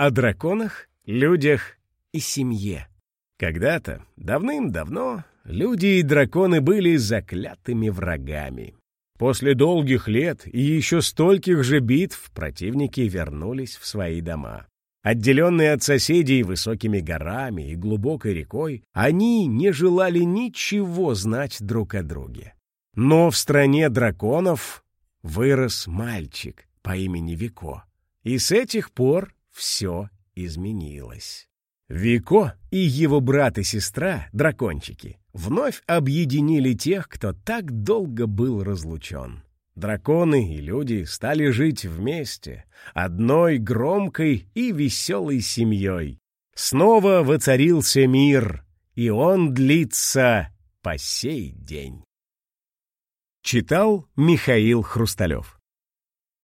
о драконах, людях и семье. Когда-то, давным-давно, люди и драконы были заклятыми врагами. После долгих лет и еще стольких же битв противники вернулись в свои дома. Отделенные от соседей высокими горами и глубокой рекой, они не желали ничего знать друг о друге. Но в стране драконов вырос мальчик по имени Вико, и с этих пор все изменилось. Вико и его брат и сестра, дракончики, вновь объединили тех, кто так долго был разлучен. Драконы и люди стали жить вместе, одной громкой и веселой семьей. Снова воцарился мир, и он длится по сей день. Читал Михаил Хрусталев